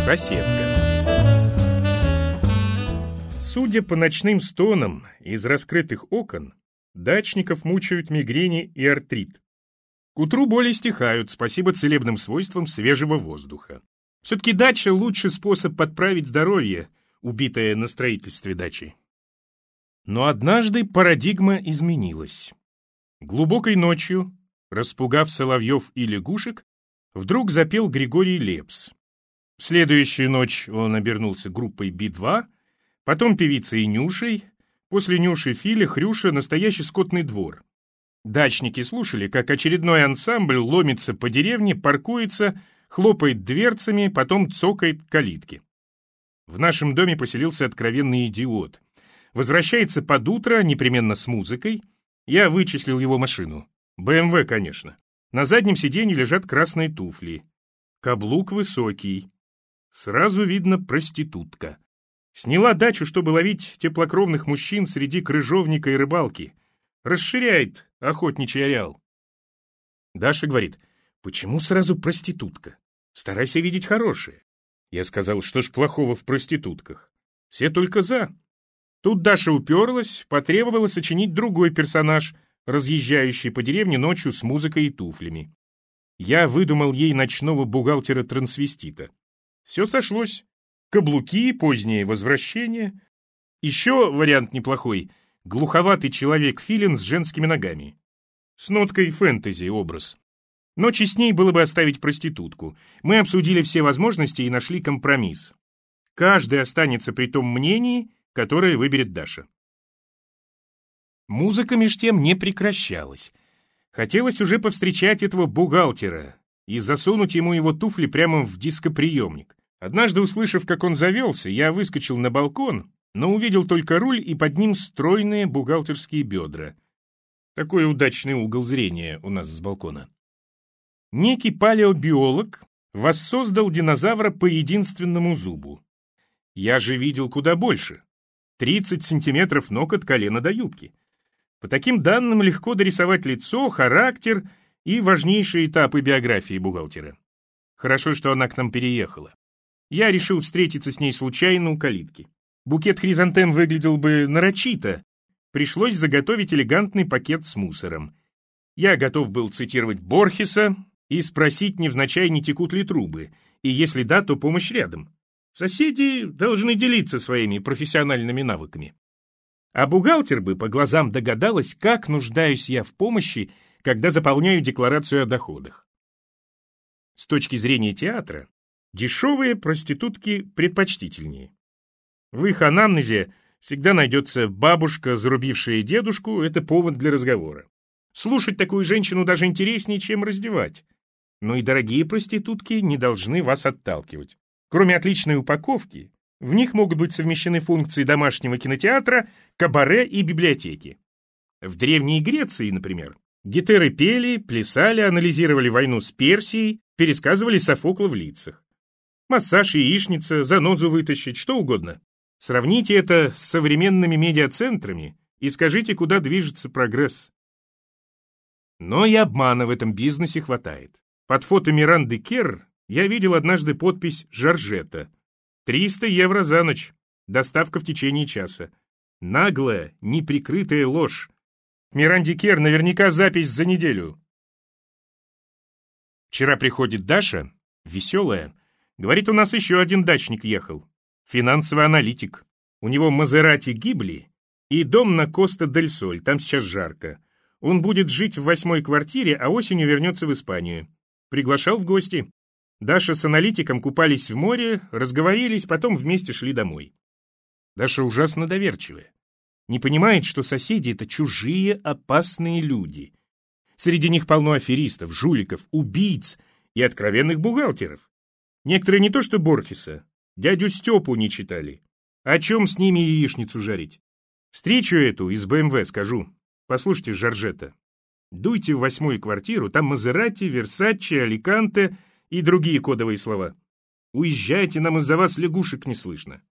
Соседка Судя по ночным стонам из раскрытых окон, дачников мучают мигрени и артрит. К утру боли стихают, спасибо целебным свойствам свежего воздуха. Все-таки дача — лучший способ подправить здоровье, убитое на строительстве дачи. Но однажды парадигма изменилась. Глубокой ночью, распугав соловьев и лягушек, вдруг запел Григорий Лепс. Следующую ночь он обернулся группой Би-2, потом певицей Нюшей, после Нюши Филя, Хрюша, настоящий скотный двор. Дачники слушали, как очередной ансамбль ломится по деревне, паркуется, хлопает дверцами, потом цокает калитки. В нашем доме поселился откровенный идиот. Возвращается под утро, непременно с музыкой. Я вычислил его машину. БМВ, конечно. На заднем сиденье лежат красные туфли. Каблук высокий. Сразу видно проститутка. Сняла дачу, чтобы ловить теплокровных мужчин среди крыжовника и рыбалки. Расширяет охотничий ареал. Даша говорит, почему сразу проститутка? Старайся видеть хорошее. Я сказал, что ж плохого в проститутках? Все только за. Тут Даша уперлась, потребовала сочинить другой персонаж, разъезжающий по деревне ночью с музыкой и туфлями. Я выдумал ей ночного бухгалтера-трансвестита. Все сошлось. Каблуки, позднее возвращение. Еще вариант неплохой. Глуховатый человек-филин с женскими ногами. С ноткой фэнтези образ. Но честней было бы оставить проститутку. Мы обсудили все возможности и нашли компромисс. Каждый останется при том мнении, которое выберет Даша. Музыка меж тем не прекращалась. Хотелось уже повстречать этого бухгалтера и засунуть ему его туфли прямо в дископриемник. Однажды, услышав, как он завелся, я выскочил на балкон, но увидел только руль и под ним стройные бухгалтерские бедра. Такой удачный угол зрения у нас с балкона. Некий палеобиолог воссоздал динозавра по единственному зубу. Я же видел куда больше. 30 сантиметров ног от колена до юбки. По таким данным легко дорисовать лицо, характер и важнейшие этапы биографии бухгалтера. Хорошо, что она к нам переехала. Я решил встретиться с ней случайно у калитки. Букет хризантем выглядел бы нарочито. Пришлось заготовить элегантный пакет с мусором. Я готов был цитировать Борхеса, и спросить, невзначай, не текут ли трубы, и если да, то помощь рядом. Соседи должны делиться своими профессиональными навыками. А бухгалтер бы по глазам догадалась, как нуждаюсь я в помощи, когда заполняю декларацию о доходах. С точки зрения театра, дешевые проститутки предпочтительнее. В их анамнезе всегда найдется бабушка, зарубившая дедушку, это повод для разговора. Слушать такую женщину даже интереснее, чем раздевать но и дорогие проститутки не должны вас отталкивать. Кроме отличной упаковки, в них могут быть совмещены функции домашнего кинотеатра, кабаре и библиотеки. В Древней Греции, например, гетеры пели, плясали, анализировали войну с Персией, пересказывали Софокла в лицах. Массаж, яичница, занозу вытащить, что угодно. Сравните это с современными медиацентрами и скажите, куда движется прогресс. Но и обмана в этом бизнесе хватает. Под фото Миранды Керр я видел однажды подпись «Жоржета». 300 евро за ночь. Доставка в течение часа. Наглая, неприкрытая ложь. Миранде Кер наверняка запись за неделю. Вчера приходит Даша, веселая. Говорит, у нас еще один дачник ехал. Финансовый аналитик. У него Мазерати Гибли и дом на Коста-дель-Соль, там сейчас жарко. Он будет жить в восьмой квартире, а осенью вернется в Испанию. Приглашал в гости. Даша с аналитиком купались в море, разговорились, потом вместе шли домой. Даша ужасно доверчивая. Не понимает, что соседи — это чужие опасные люди. Среди них полно аферистов, жуликов, убийц и откровенных бухгалтеров. Некоторые не то что Борхеса, дядю Степу не читали. О чем с ними яичницу жарить? Встречу эту из БМВ скажу. Послушайте, Жоржета, Дуйте в восьмую квартиру, там Мазерати, Версачи, Аликанте и другие кодовые слова. Уезжайте, нам из-за вас лягушек не слышно.